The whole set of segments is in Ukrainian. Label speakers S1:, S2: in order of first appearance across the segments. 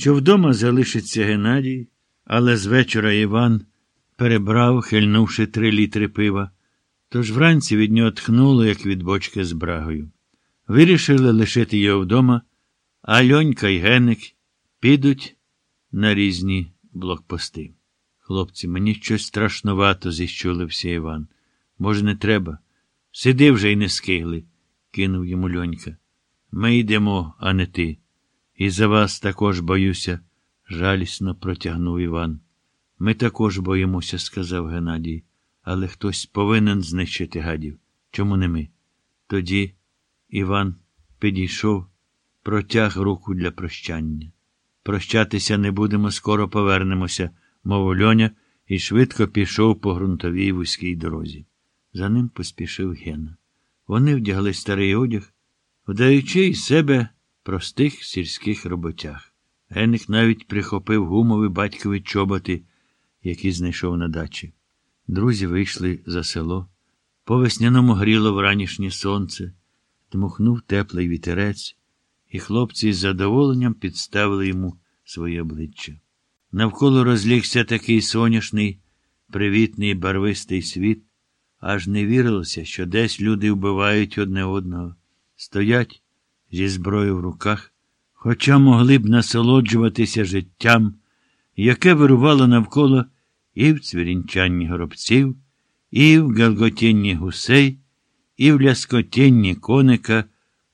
S1: що вдома залишиться Геннадій, але з вечора Іван перебрав, хильнувши три літри пива, тож вранці від нього тхнуло, як від бочки з брагою. Вирішили лишити його вдома, а Льонька й Геник підуть на різні блокпости. Хлопці, мені щось страшнувато, зіщулився Іван. Може, не треба? Сиди вже й не скигли, кинув йому льонька. Ми йдемо, а не ти. І за вас також боюся, жалісно протягнув Іван. Ми також боїмося, сказав Геннадій, але хтось повинен знищити гадів. Чому не ми? Тоді Іван підійшов, протяг руку для прощання. Прощатися не будемо, скоро повернемося, мов льоня, і швидко пішов по ґрунтовій вузькій дорозі. За ним поспішив Гена. Вони вдягли старий одяг, вдаючи із себе простих сільських роботях. Геник навіть прихопив гумові батькові чоботи, які знайшов на дачі. Друзі вийшли за село. По весняному гріло вранішнє сонце, дмухнув теплий вітерець, і хлопці з задоволенням підставили йому своє обличчя. Навколо розлігся такий соняшний, привітний, барвистий світ, аж не вірилося, що десь люди вбивають одне одного, стоять зі зброєю в руках, хоча могли б насолоджуватися життям, яке вирувало навколо і в цвірінчанні горобців, і в галготінні гусей, і в ляскотінні коника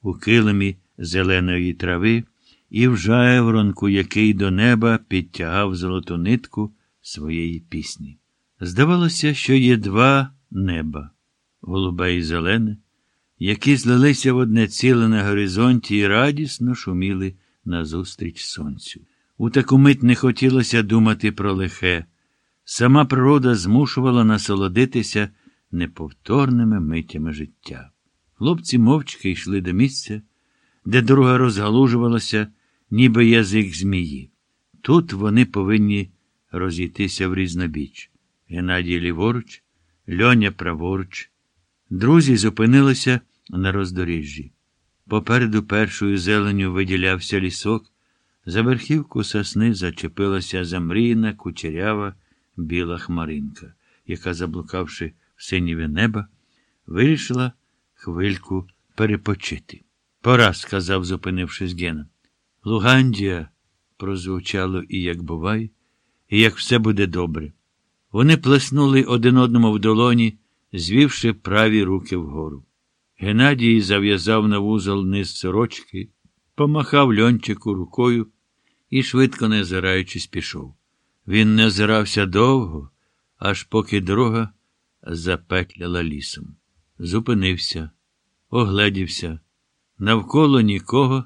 S1: у килимі зеленої трави, і в жайворонку, який до неба підтягав золоту нитку своєї пісні. Здавалося, що є два неба голубе і зелене, які злилися в одне ціле на горизонті і радісно шуміли назустріч сонцю. У таку мить не хотілося думати про лихе. Сама природа змушувала насолодитися неповторними митями життя. Хлопці мовчки йшли до місця, де дорога розгалужувалася, ніби язик змії. Тут вони повинні розійтися в різнобіч. Геннадій ліворуч, льоня праворуч. Друзі зупинилися на роздоріжжі. Попереду першою зеленю виділявся лісок, за верхівку сосни зачепилася замріяна кучерява біла хмаринка, яка, заблукавши в синіве неба, вирішила хвильку перепочити. Пора, сказав, зупинившись Гена. Лугандія, прозвучало і як бувай, і як все буде добре. Вони плеснули один одному в долоні, звівши праві руки вгору. Геннадій зав'язав на вузол низ сорочки, помахав льончику рукою і, швидко не озираючись, пішов. Він не озирався довго, аж поки дорога запетляла лісом. Зупинився, огледівся. Навколо нікого,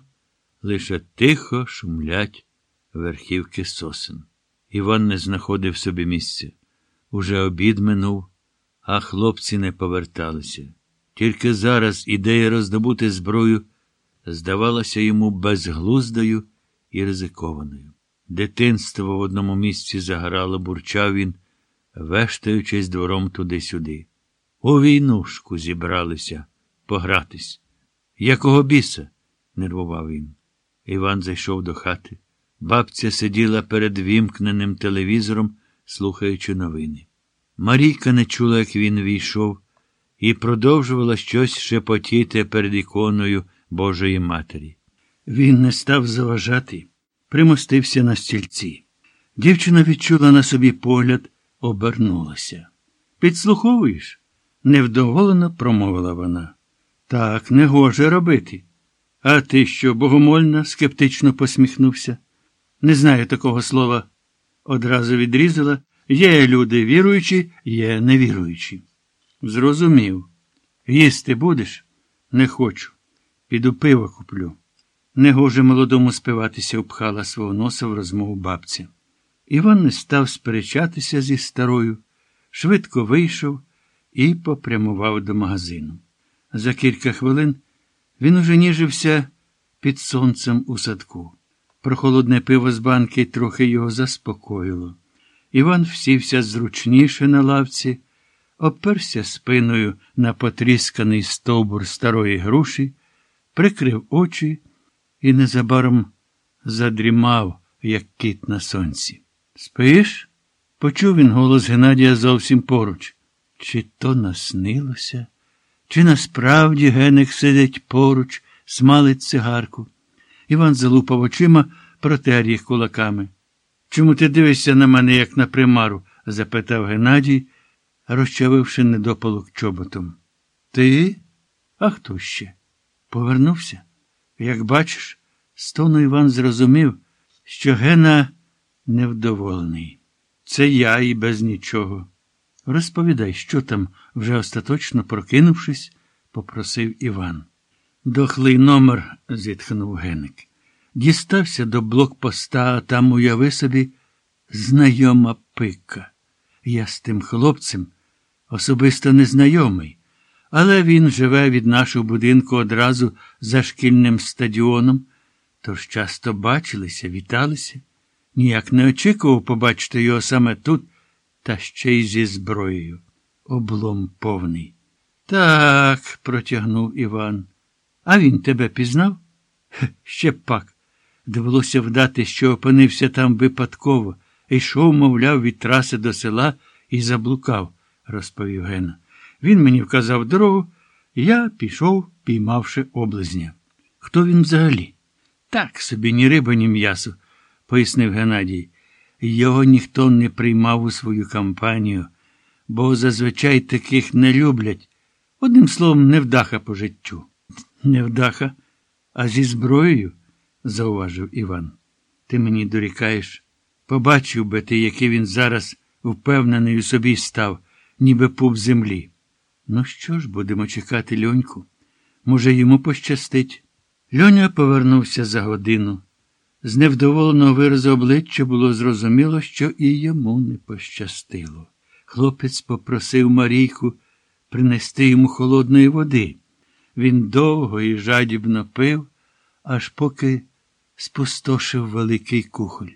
S1: лише тихо шумлять верхівки сосен. Іван не знаходив собі місця. Уже обід минув, а хлопці не поверталися. Тільки зараз ідея роздобути зброю здавалася йому безглуздою і ризикованою. Дитинство в одному місці заграло, бурчав він, вештаючись двором туди-сюди. У війнушку зібралися погратись. Якого біса? нервував він. Іван зайшов до хати. Бабця сиділа перед вімкненим телевізором, слухаючи новини. Марійка не чула, як він війшов, і продовжувала щось шепотіти перед іконою Божої Матері. Він не став заважати, примостився на стільці. Дівчина відчула на собі погляд, обернулася. Підслуховуєш? невдоволено промовила вона. Так, не гоже робити. А ти що, богомольна? скептично посміхнувся. Не знаю такого слова. Одразу відрізала. Є люди віруючі, є невіруючі. Зрозумів. Їсти будеш? Не хочу. Піду пиво куплю. Негоже молодому спиватися обхала свого носа в розмову бабця. Іван не став сперечатися зі старою, швидко вийшов і попрямував до магазину. За кілька хвилин він уже ніжився під сонцем у садку. Прохолодне пиво з банки трохи його заспокоїло. Іван всівся зручніше на лавці, оперся спиною на потрісканий стовбур старої груші, прикрив очі і незабаром задрімав як кіт на сонці. Спиш? Почув він голос Геннадія зовсім поруч. Чи то наснилося, чи насправді Геник сидить поруч, смалить цигарку. Іван залупав очима, протер їх кулаками. Чому ти дивишся на мене, як на примару? запитав Геннадій, розчавивши недопалок чоботом. Ти? А хто ще? Повернувся. Як бачиш, з тону Іван зрозумів, що Гена невдоволений. Це я і без нічого. Розповідай, що там, вже остаточно прокинувшись, попросив Іван. Дохлий номер, зітхнув Геник. Дістався до блокпоста, а там, уяви собі, знайома пика. Я з тим хлопцем особисто незнайомий, але він живе від нашого будинку одразу за шкільним стадіоном, тож часто бачилися, віталися. Ніяк не очікував побачити його саме тут, та ще й зі зброєю. Облом повний. Так, протягнув Іван. А він тебе пізнав? Ще пак. Довелося вдати, що опинився там випадково, йшов, мовляв, від траси до села і заблукав, розповів Гена. Він мені вказав дорогу, я пішов, піймавши облизня. Хто він взагалі? Так собі, ні риба, ні м'ясо, пояснив Геннадій. Його ніхто не приймав у свою кампанію, бо зазвичай таких не люблять. Одним словом, невдаха по життю. Невдаха, а зі зброєю, зауважив Іван. Ти мені дорікаєш. Побачив би ти, який він зараз впевнений у собі став, ніби пуп землі. Ну що ж, будемо чекати льоньку? Може, йому пощастить. Льоня повернувся за годину. З невдоволеного виразу обличчя було зрозуміло, що і йому не пощастило. Хлопець попросив Марійку принести йому холодної води. Він довго і жадібно пив, аж поки спустошив великий кухоль.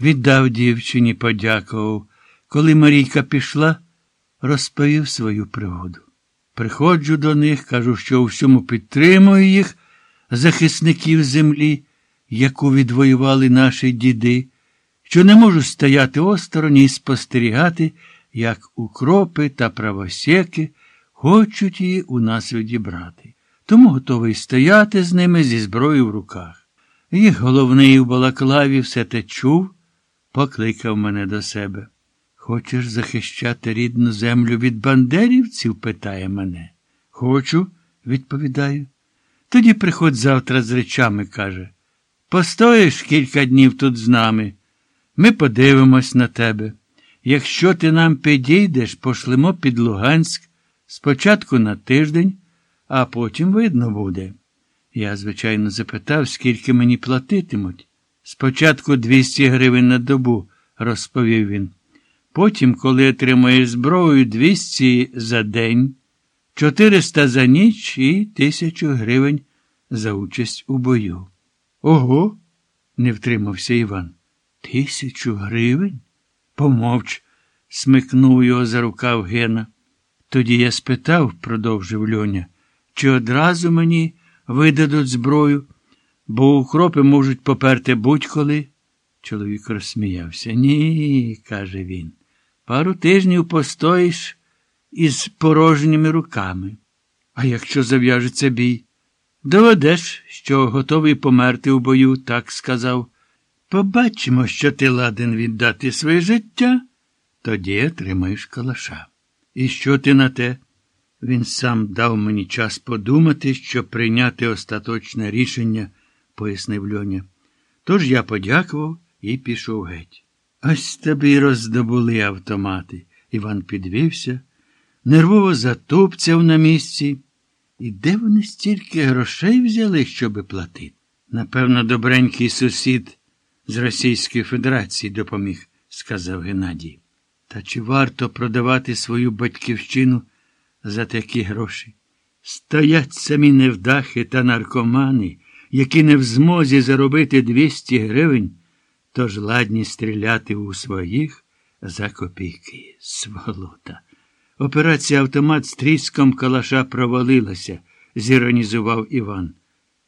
S1: Віддав дівчині, подякував. Коли Марійка пішла, розповів свою пригоду. Приходжу до них, кажу, що у всьому підтримую їх, захисників землі, яку відвоювали наші діди, що не можу стояти осторонь і спостерігати, як укропи та правосеки хочуть її у нас відібрати. Тому готовий стояти з ними зі зброєю в руках. Їх головний у Балаклаві все те чув, покликав мене до себе. Хочеш захищати рідну землю від бандерівців? питає мене. Хочу, відповідаю. Тоді приходь завтра з речами, каже. Постоїш кілька днів тут з нами. Ми подивимось на тебе. Якщо ти нам підійдеш, пошлемо під Луганськ спочатку на тиждень, а потім видно буде. Я, звичайно, запитав, скільки мені платитимуть. Спочатку 200 гривень на добу, розповів він. Потім, коли отримаєш зброю 200 за день, 400 за ніч і 1000 гривень за участь у бою. Ого, не втримався Іван. Тисячу гривень? Помовч, смикнув його за рукав Гена. Тоді я спитав, продовжив Льоня, чи одразу мені видадуть зброю, бо укропи можуть поперти будь-коли. Чоловік розсміявся. Ні, каже він. Пару тижнів постоїш із порожніми руками. А якщо зав'яжеться бій? Доведеш, що готовий померти у бою, так сказав. Побачимо, що ти ладен віддати своє життя, тоді отримаєш калаша. І що ти на те? Він сам дав мені час подумати, щоб прийняти остаточне рішення, пояснив Льоня. Тож я подякував і пішов геть. Ось тобі роздобули автомати. Іван підвівся, нервово затупцяв на місці. І де вони стільки грошей взяли, щоби платити? Напевно, добренький сусід з Російської Федерації допоміг, сказав Геннадій. Та чи варто продавати свою батьківщину за такі гроші? Стоять самі невдахи та наркомани, які не в змозі заробити 200 гривень, тож ладні стріляти у своїх за копійки. Сволота. Операція автомат з тріском калаша провалилася, зіронізував Іван.